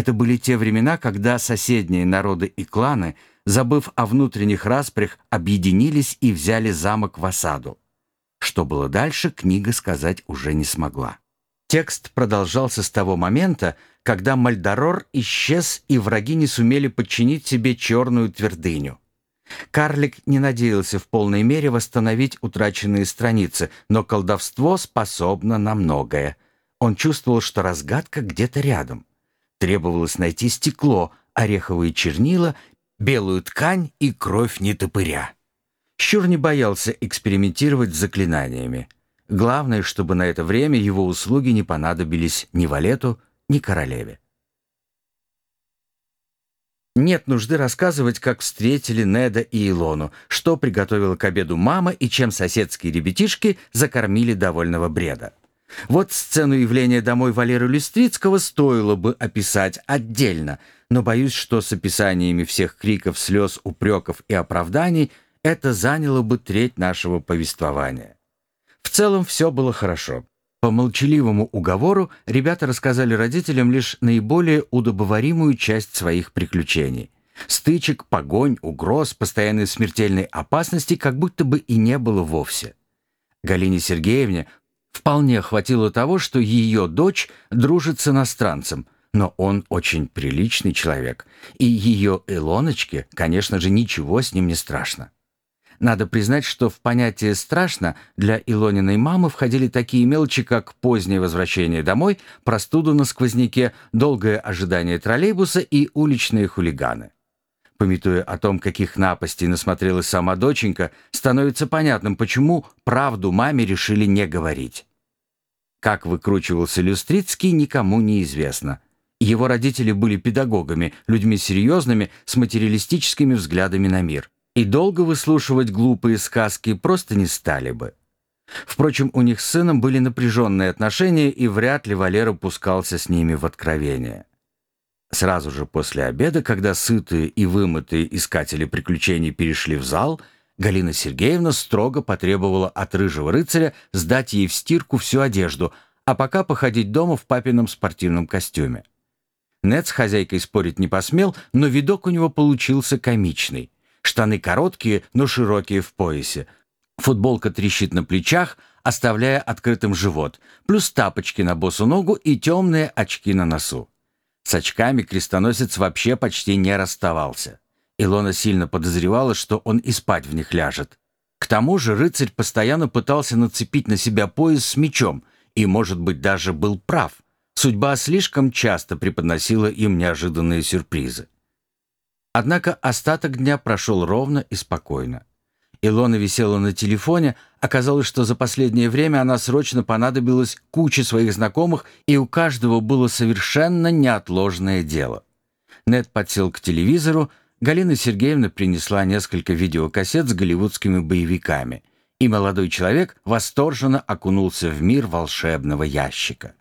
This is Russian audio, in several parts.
Это были те времена, когда соседние народы и кланы, забыв о внутренних распрях, объединились и взяли замок в осаду. Что было дальше, книга сказать уже не смогла. Текст продолжался с того момента, когда Мальдорор исчез, и враги не сумели подчинить себе черную твердыню. Карлик не надеялся в полной мере восстановить утраченные страницы, но колдовство способно на многое. Он чувствовал, что разгадка где-то рядом. Требовалось найти стекло, ореховые чернила, белую ткань и кровь нетопыря. Щур не боялся экспериментировать с заклинаниями. Главное, чтобы на это время его услуги не понадобились ни Валету, ни королеве. Нет нужды рассказывать, как встретили Неда и Илону, что приготовила к обеду мама и чем соседские ребятишки закормили довольного бреда. Вот сцену явления домой Валеры Люстрицкого стоило бы описать отдельно, но боюсь, что с описаниями всех криков, слез, упреков и оправданий это заняло бы треть нашего повествования. В целом все было хорошо. По молчаливому уговору ребята рассказали родителям лишь наиболее удобоваримую часть своих приключений. Стычек, погонь, угроз, постоянной смертельной опасности как будто бы и не было вовсе. Галине Сергеевне вполне хватило того, что ее дочь дружит с иностранцем, но он очень приличный человек, и ее Илоночке, конечно же, ничего с ним не страшно. Надо признать, что в понятие «страшно» для Илониной мамы входили такие мелочи, как позднее возвращение домой, простуду на сквозняке, долгое ожидание троллейбуса и уличные хулиганы. Пометуя о том, каких напастей насмотрелась сама доченька, становится понятным, почему правду маме решили не говорить. Как выкручивался Люстрицкий, никому не известно. Его родители были педагогами, людьми серьезными, с материалистическими взглядами на мир и долго выслушивать глупые сказки просто не стали бы. Впрочем, у них с сыном были напряженные отношения, и вряд ли Валера пускался с ними в откровение. Сразу же после обеда, когда сытые и вымытые искатели приключений перешли в зал, Галина Сергеевна строго потребовала от рыжего рыцаря сдать ей в стирку всю одежду, а пока походить дома в папином спортивном костюме. Нед с хозяйкой спорить не посмел, но видок у него получился комичный. Штаны короткие, но широкие в поясе. Футболка трещит на плечах, оставляя открытым живот, плюс тапочки на босу ногу и темные очки на носу. С очками крестоносец вообще почти не расставался. Илона сильно подозревала, что он и спать в них ляжет. К тому же рыцарь постоянно пытался нацепить на себя пояс с мечом и, может быть, даже был прав. Судьба слишком часто преподносила им неожиданные сюрпризы. Однако остаток дня прошел ровно и спокойно. Илона висела на телефоне, оказалось, что за последнее время она срочно понадобилась куче своих знакомых, и у каждого было совершенно неотложное дело. Нед подсел к телевизору, Галина Сергеевна принесла несколько видеокассет с голливудскими боевиками, и молодой человек восторженно окунулся в мир волшебного ящика.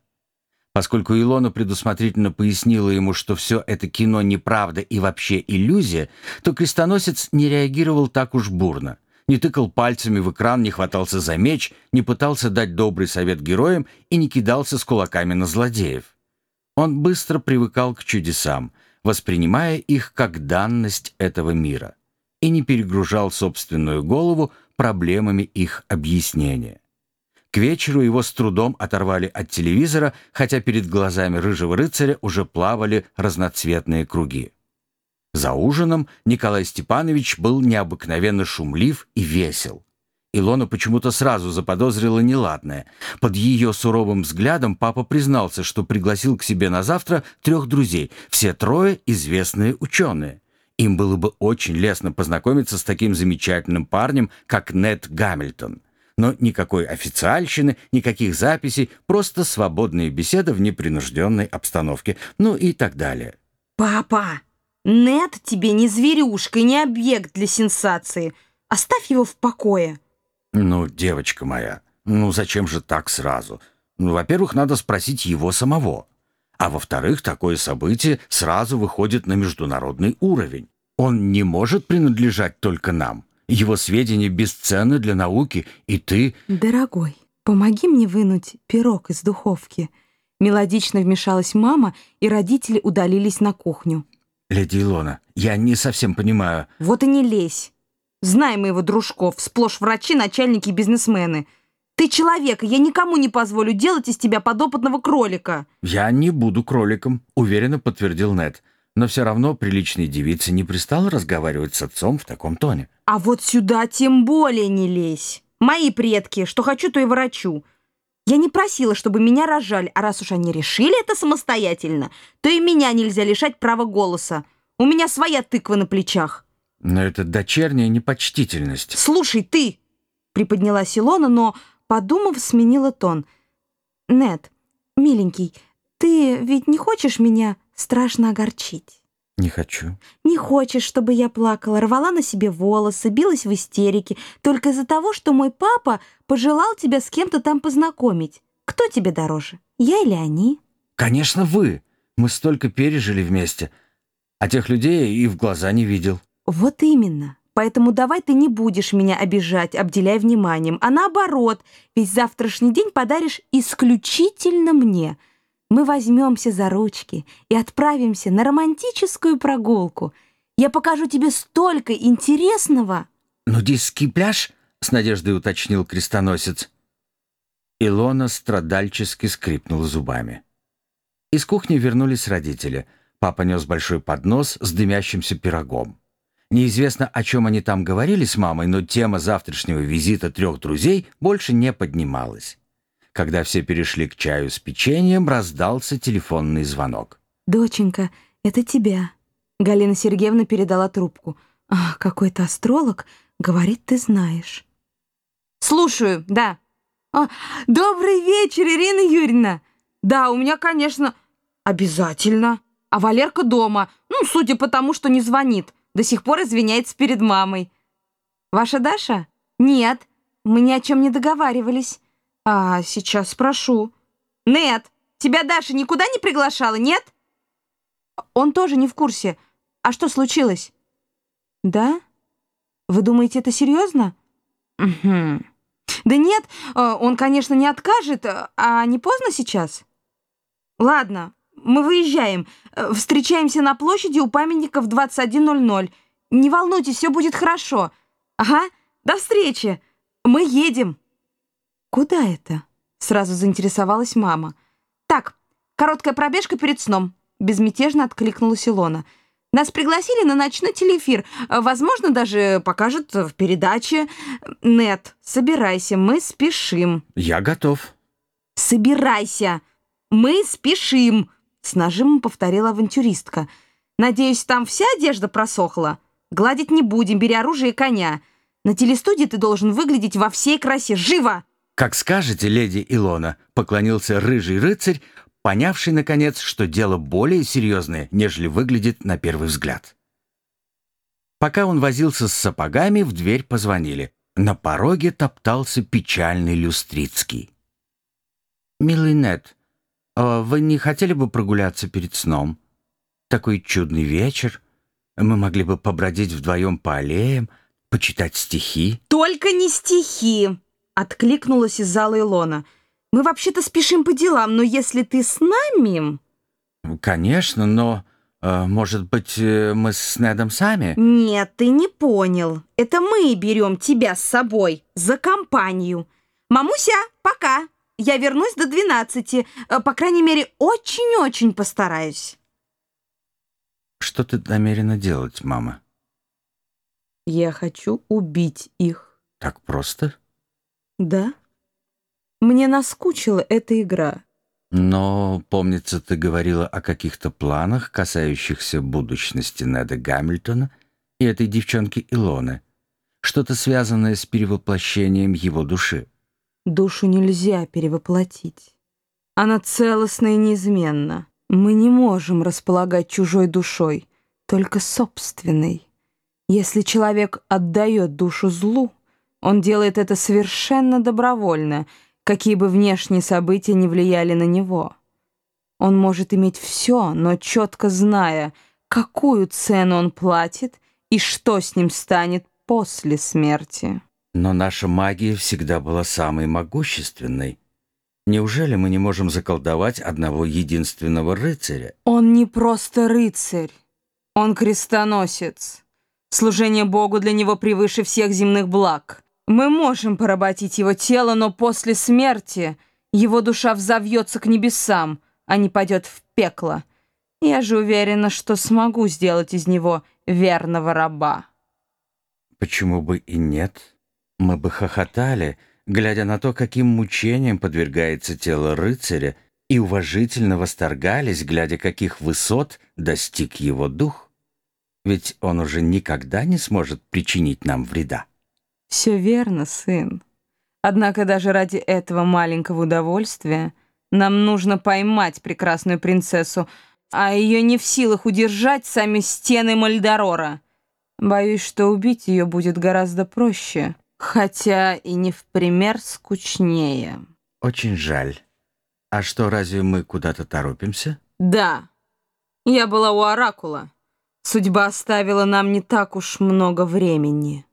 Поскольку Илона предусмотрительно пояснила ему, что все это кино неправда и вообще иллюзия, то крестоносец не реагировал так уж бурно. Не тыкал пальцами в экран, не хватался за меч, не пытался дать добрый совет героям и не кидался с кулаками на злодеев. Он быстро привыкал к чудесам, воспринимая их как данность этого мира, и не перегружал собственную голову проблемами их объяснения. К вечеру его с трудом оторвали от телевизора, хотя перед глазами рыжего рыцаря уже плавали разноцветные круги. За ужином Николай Степанович был необыкновенно шумлив и весел. Илона почему-то сразу заподозрила неладное. Под ее суровым взглядом папа признался, что пригласил к себе на завтра трех друзей, все трое известные ученые. Им было бы очень лестно познакомиться с таким замечательным парнем, как Нед Гамильтон но никакой официальщины, никаких записей, просто свободная беседа в непринужденной обстановке, ну и так далее. «Папа, Нет тебе не зверюшка и не объект для сенсации. Оставь его в покое». «Ну, девочка моя, ну зачем же так сразу? Ну, во-первых, надо спросить его самого. А во-вторых, такое событие сразу выходит на международный уровень. Он не может принадлежать только нам. Его сведения бесценны для науки, и ты... Дорогой, помоги мне вынуть пирог из духовки. Мелодично вмешалась мама, и родители удалились на кухню. «Леди Илона, я не совсем понимаю». «Вот и не лезь. Знаем мы его дружков, сплошь врачи, начальники, бизнесмены. Ты человек, и я никому не позволю делать из тебя подопытного кролика». «Я не буду кроликом», — уверенно подтвердил Нед. Но все равно приличной девице не пристало разговаривать с отцом в таком тоне. «А вот сюда тем более не лезь. Мои предки, что хочу, то и ворочу. Я не просила, чтобы меня рожали, а раз уж они решили это самостоятельно, то и меня нельзя лишать права голоса. У меня своя тыква на плечах». «Но это дочерняя непочтительность». «Слушай, ты!» — приподнялась Илона, но, подумав, сменила тон. «Нет, миленький, ты ведь не хочешь меня страшно огорчить?» Не хочу. Не хочешь, чтобы я плакала, рвала на себе волосы, билась в истерике, только из-за того, что мой папа пожелал тебя с кем-то там познакомить. Кто тебе дороже, я или они? Конечно, вы. Мы столько пережили вместе. А тех людей и в глаза не видел. Вот именно. Поэтому давай ты не будешь меня обижать, обделяя вниманием, а наоборот, весь завтрашний день подаришь исключительно мне — мы возьмемся за ручки и отправимся на романтическую прогулку. Я покажу тебе столько интересного. «Нудистский пляж?» — с надеждой уточнил крестоносец. Илона страдальчески скрипнула зубами. Из кухни вернулись родители. Папа нес большой поднос с дымящимся пирогом. Неизвестно, о чем они там говорили с мамой, но тема завтрашнего визита трех друзей больше не поднималась. Когда все перешли к чаю с печеньем, раздался телефонный звонок. «Доченька, это тебя». Галина Сергеевна передала трубку. «Ах, какой-то астролог. Говорит, ты знаешь». «Слушаю, да». А, «Добрый вечер, Ирина Юрьевна». «Да, у меня, конечно...» «Обязательно». «А Валерка дома. Ну, судя по тому, что не звонит. До сих пор извиняется перед мамой». «Ваша Даша?» «Нет, мы ни о чем не договаривались». «А, сейчас спрошу». «Нет, тебя Даша никуда не приглашала, нет?» «Он тоже не в курсе. А что случилось?» «Да? Вы думаете, это серьезно?» «Угу. Да нет, э, он, конечно, не откажет, а не поздно сейчас?» «Ладно, мы выезжаем. Э, встречаемся на площади у памятника в 21.00. Не волнуйтесь, все будет хорошо. Ага, до встречи. Мы едем». «Куда это?» — сразу заинтересовалась мама. «Так, короткая пробежка перед сном», — безмятежно откликнулась Илона. «Нас пригласили на ночной телеэфир. Возможно, даже покажут в передаче. Нет, собирайся, мы спешим». «Я готов». «Собирайся, мы спешим», — с нажимом повторила авантюристка. «Надеюсь, там вся одежда просохла? Гладить не будем, бери оружие и коня. На телестудии ты должен выглядеть во всей красе. Живо!» «Как скажете, леди Илона», — поклонился рыжий рыцарь, понявший, наконец, что дело более серьезное, нежели выглядит на первый взгляд. Пока он возился с сапогами, в дверь позвонили. На пороге топтался печальный Люстрицкий. «Милый Нед, а вы не хотели бы прогуляться перед сном? Такой чудный вечер. Мы могли бы побродить вдвоем по аллеям, почитать стихи». «Только не стихи!» Откликнулась из зала Илона. «Мы вообще-то спешим по делам, но если ты с нами...» «Конечно, но, э, может быть, э, мы с Недом сами?» «Нет, ты не понял. Это мы берем тебя с собой за компанию. Мамуся, пока. Я вернусь до двенадцати. Э, по крайней мере, очень-очень постараюсь». «Что ты намерена делать, мама?» «Я хочу убить их». «Так просто?» Да. Мне наскучила эта игра. Но, помнится, ты говорила о каких-то планах, касающихся будущности Неда Гамильтона и этой девчонки Илоны. Что-то связанное с перевоплощением его души. Душу нельзя перевоплотить. Она целостна и неизменна. Мы не можем располагать чужой душой, только собственной. Если человек отдает душу злу, он делает это совершенно добровольно, какие бы внешние события не влияли на него. Он может иметь все, но четко зная, какую цену он платит и что с ним станет после смерти. Но наша магия всегда была самой могущественной. Неужели мы не можем заколдовать одного единственного рыцаря? Он не просто рыцарь, он крестоносец. Служение Богу для него превыше всех земных благ. Мы можем поработить его тело, но после смерти его душа взовьется к небесам, а не пойдет в пекло. Я же уверена, что смогу сделать из него верного раба. Почему бы и нет? Мы бы хохотали, глядя на то, каким мучением подвергается тело рыцаря, и уважительно восторгались, глядя, каких высот достиг его дух. Ведь он уже никогда не сможет причинить нам вреда. Все верно, сын. Однако даже ради этого маленького удовольствия нам нужно поймать прекрасную принцессу, а ее не в силах удержать сами стены Мальдорора. Боюсь, что убить ее будет гораздо проще, хотя и не в пример скучнее. Очень жаль. А что, разве мы куда-то торопимся? Да. Я была у Оракула. Судьба оставила нам не так уж много времени.